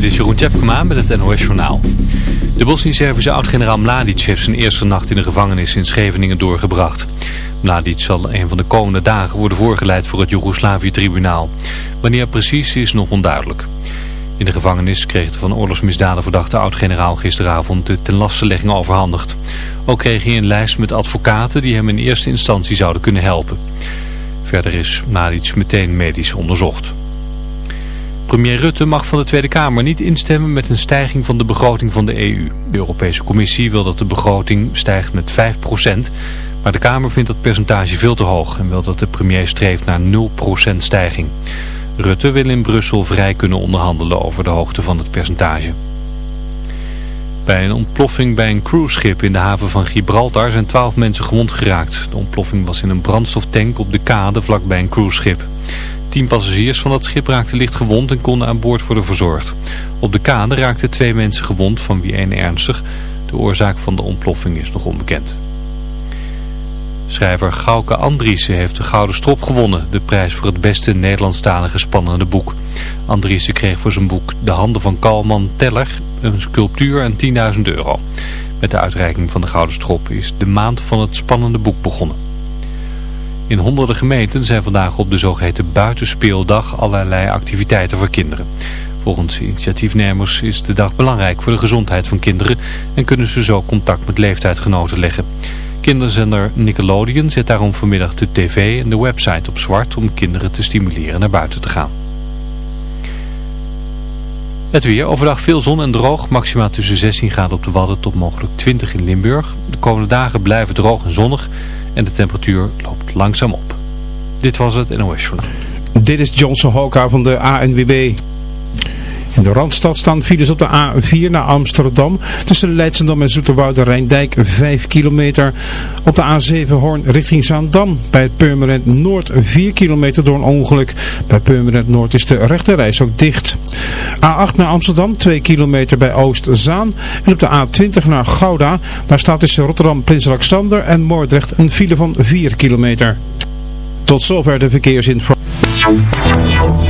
Dit is Jeroen Tjepkema met het NOS Journaal. De Bosnisch-Servische oud-generaal Mladic heeft zijn eerste nacht in de gevangenis in Scheveningen doorgebracht. Mladic zal een van de komende dagen worden voorgeleid voor het Joegoslavië-tribunaal. Wanneer precies is nog onduidelijk. In de gevangenis kreeg de van oorlogsmisdaden verdachte oud-generaal gisteravond de tenlastelegging overhandigd. Ook kreeg hij een lijst met advocaten die hem in eerste instantie zouden kunnen helpen. Verder is Mladic meteen medisch onderzocht. Premier Rutte mag van de Tweede Kamer niet instemmen met een stijging van de begroting van de EU. De Europese Commissie wil dat de begroting stijgt met 5%, maar de Kamer vindt dat percentage veel te hoog en wil dat de premier streeft naar 0% stijging. Rutte wil in Brussel vrij kunnen onderhandelen over de hoogte van het percentage. Bij een ontploffing bij een cruiseschip in de haven van Gibraltar zijn 12 mensen gewond geraakt. De ontploffing was in een brandstoftank op de kade vlakbij een cruiseschip. Tien passagiers van dat schip raakten licht gewond en konden aan boord worden verzorgd. Op de kade raakten twee mensen gewond, van wie één ernstig. De oorzaak van de ontploffing is nog onbekend. Schrijver Gauke Andriessen heeft de Gouden Strop gewonnen, de prijs voor het beste Nederlandstalige spannende boek. Andriessen kreeg voor zijn boek De Handen van Kalman Teller een sculptuur en 10.000 euro. Met de uitreiking van de Gouden Strop is de maand van het spannende boek begonnen. In honderden gemeenten zijn vandaag op de zogeheten buitenspeeldag allerlei activiteiten voor kinderen. Volgens initiatiefnemers is de dag belangrijk voor de gezondheid van kinderen en kunnen ze zo contact met leeftijdgenoten leggen. Kinderzender Nickelodeon zet daarom vanmiddag de tv en de website op zwart om kinderen te stimuleren naar buiten te gaan. Het weer, overdag veel zon en droog, maximaal tussen 16 graden op de Wadden tot mogelijk 20 in Limburg. De komende dagen blijven droog en zonnig en de temperatuur loopt langzaam op. Dit was het NOS Journal. Dit is Johnson Hoka van de ANWB. In de Randstad staan files op de A4 naar Amsterdam. Tussen Leidsendam en Zoeterwoude Rijndijk 5 kilometer. Op de A7 Hoorn richting Zaandam. Bij het Purmerend Noord 4 kilometer door een ongeluk. Bij Purmerend Noord is de rechterreis ook dicht. A8 naar Amsterdam 2 kilometer bij Oost-Zaan. En op de A20 naar Gouda. Daar staat tussen Rotterdam, Prins Alexander en Moordrecht een file van 4 kilometer. Tot zover de verkeersinformatie.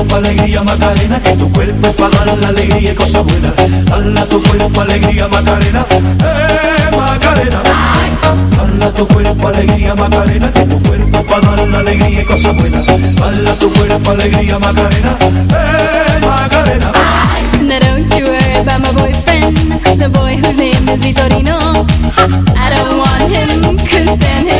Cuerpo alegría Macarena, que tu cuerpo para dar la alegría y cosas buenas. Dala tu cuerpo alegría Macarena, eh Macarena. Dala tu cuerpo alegría Macarena, que tu cuerpo para dar la alegría y cosas buenas. Dala tu cuerpo alegría Macarena, eh Macarena. Now don't you worry about my boyfriend The boy whose name is Vitorino I don't want him, couldn't stand him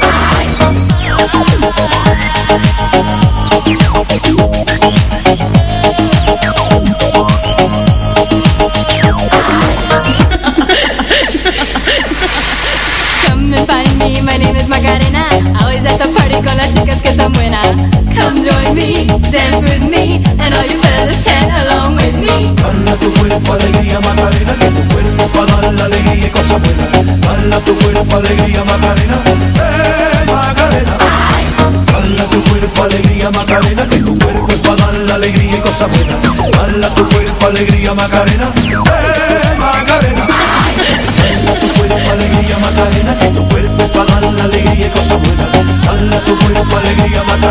Macarena, que tu cuerpo es para dar la alegría y cosa buena. alla tu cuerpo, alegría, Macarena, eh, Macarena. Dala tu cuerpo, alegría, Macarena, que tu cuerpo para dar la alegría y cosa buena. alla tu cuerpo, alegría, Macarena.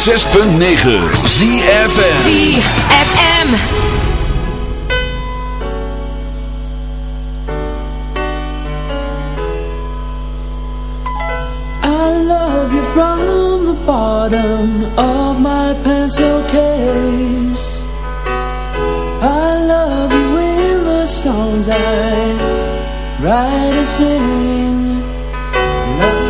106.9 ZFM ZFM From the bottom of my pencil case. I love you in the songs I write and sing. love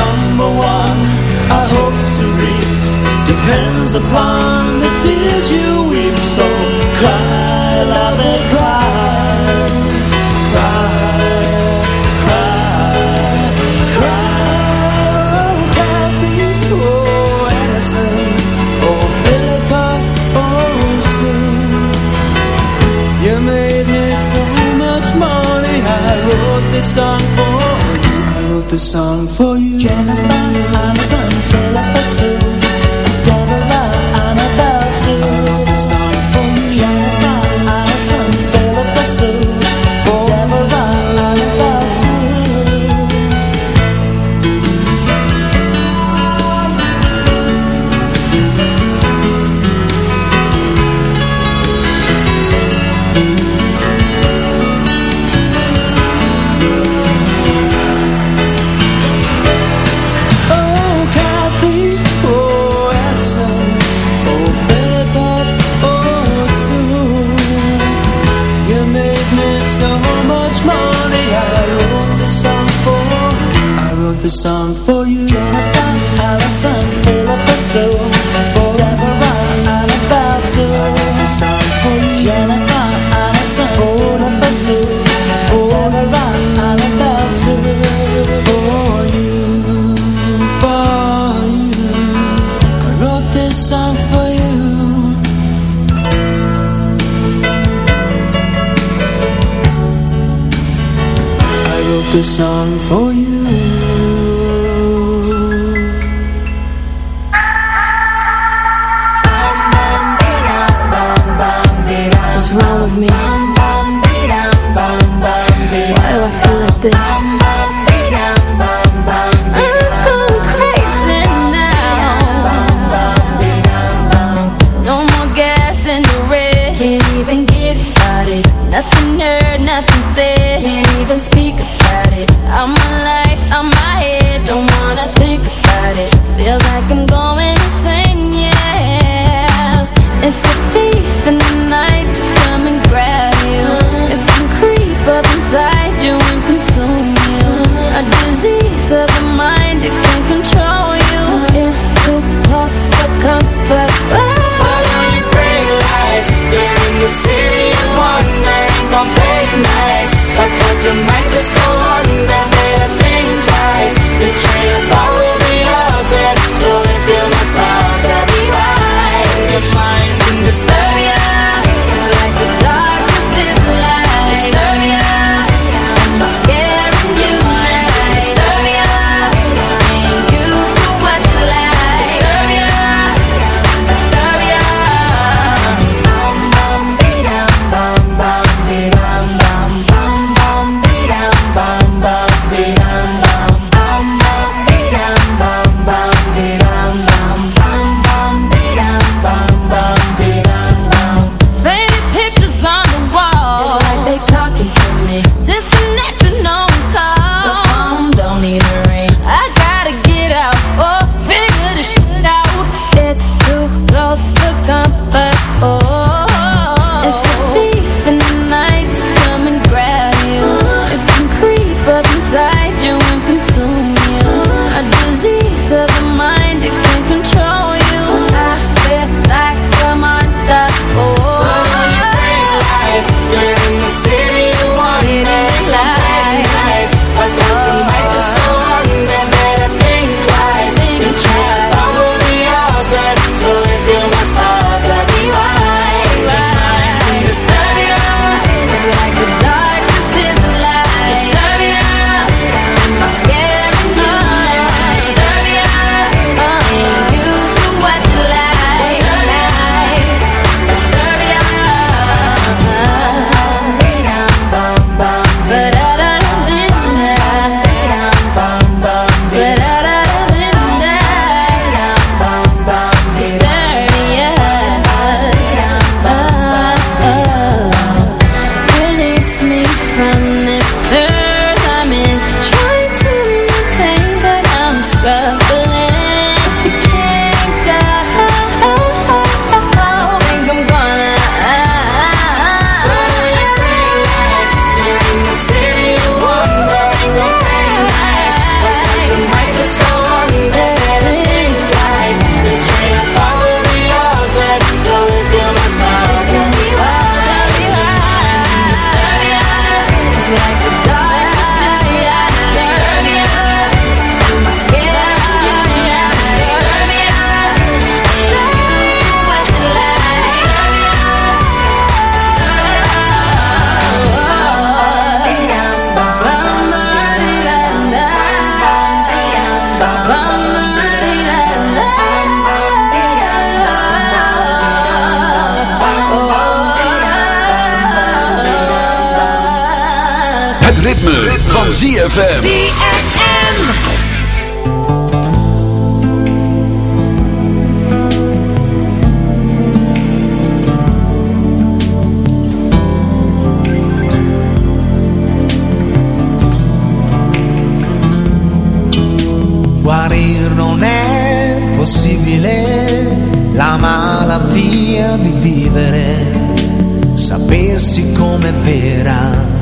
number one I hope to reap Depends upon the tears you weep So cry and cry Cry, cry, cry Oh Kathy, oh Oh oh Sue You made me so much money I wrote this song me Why do I feel like this? ritme, ritme. van ZFM. ZFM. la malattia di vivere, sapessi com'è vera.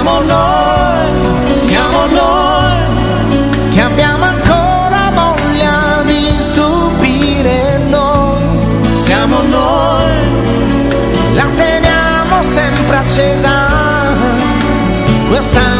siamo noi, siamo noi che abbiamo ancora voglia di stupire noi, siamo noi, la teniamo sempre accesa, questa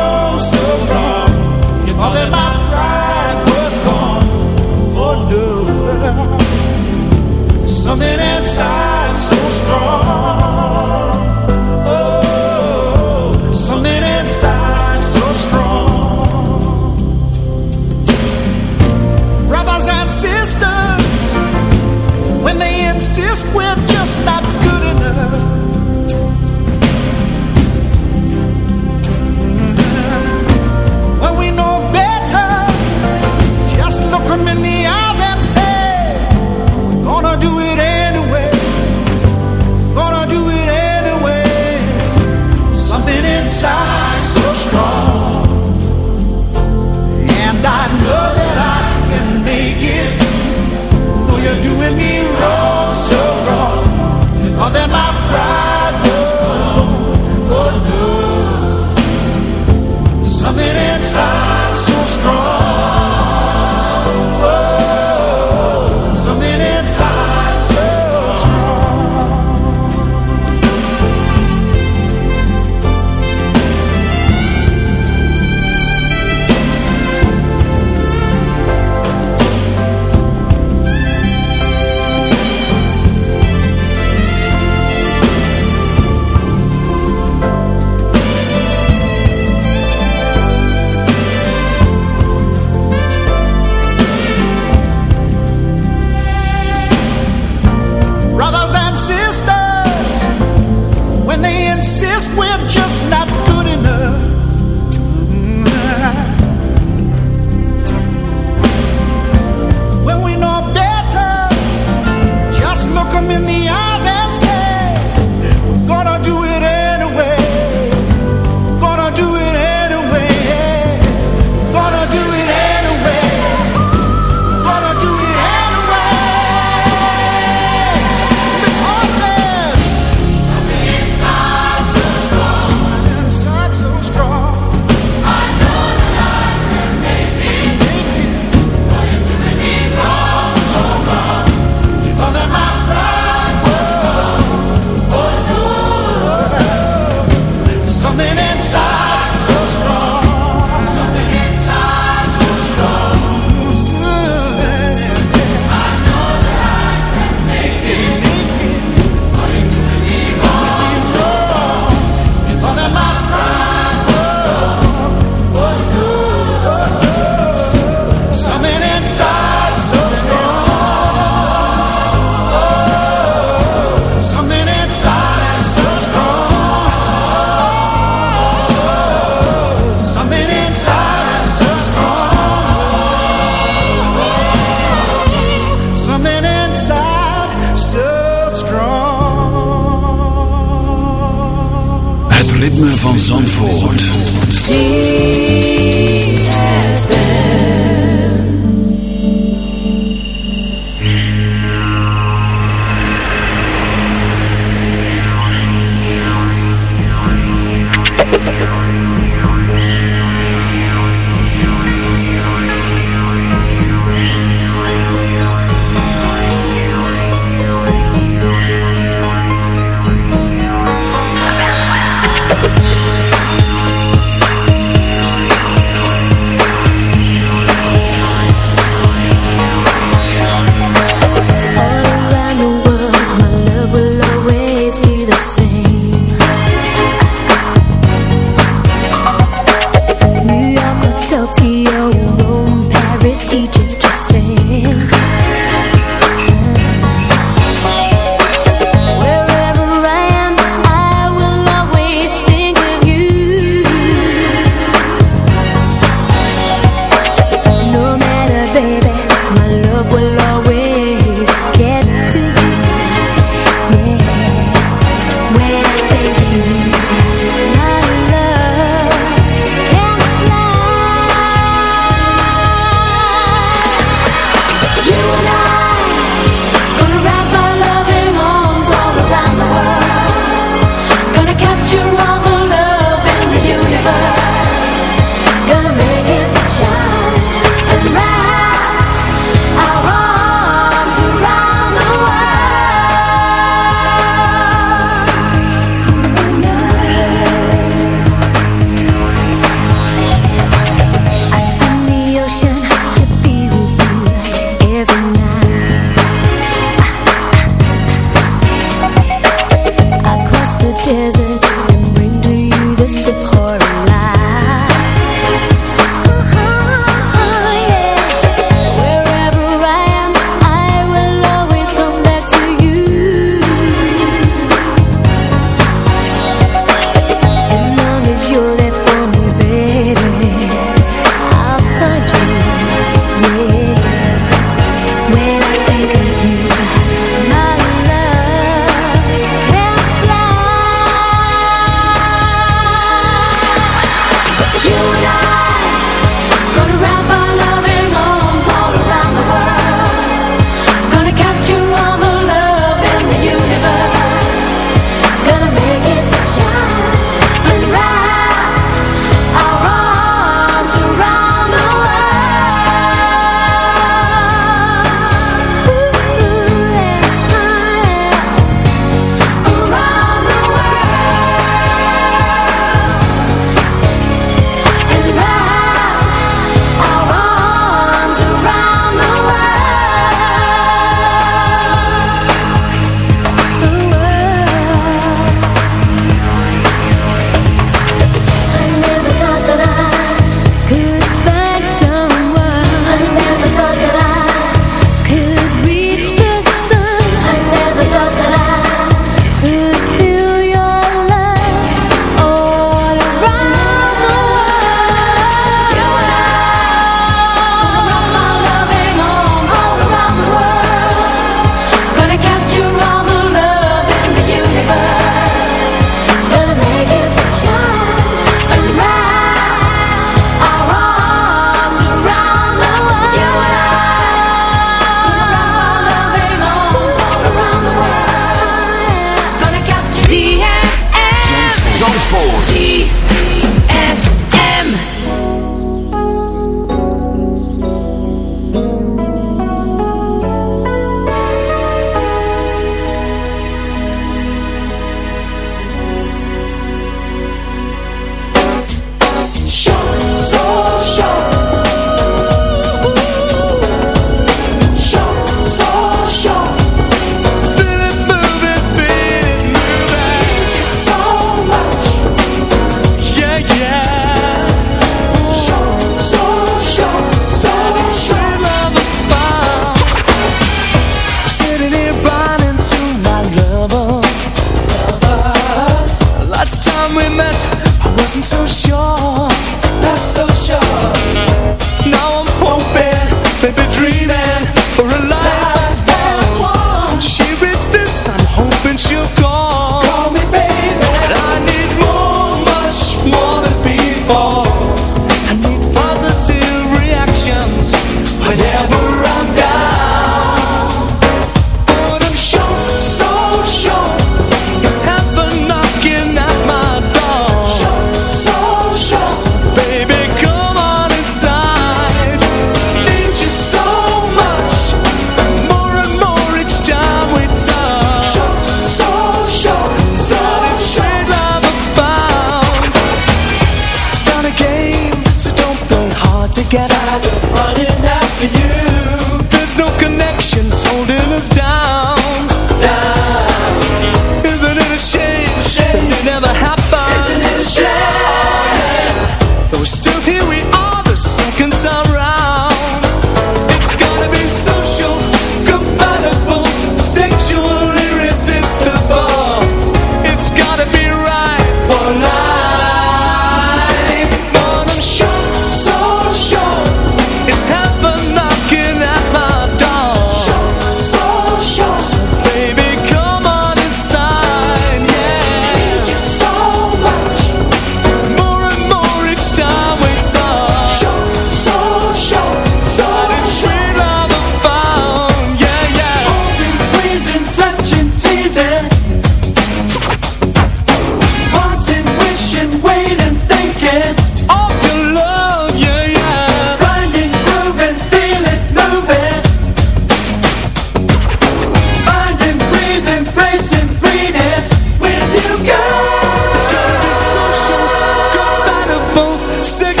sick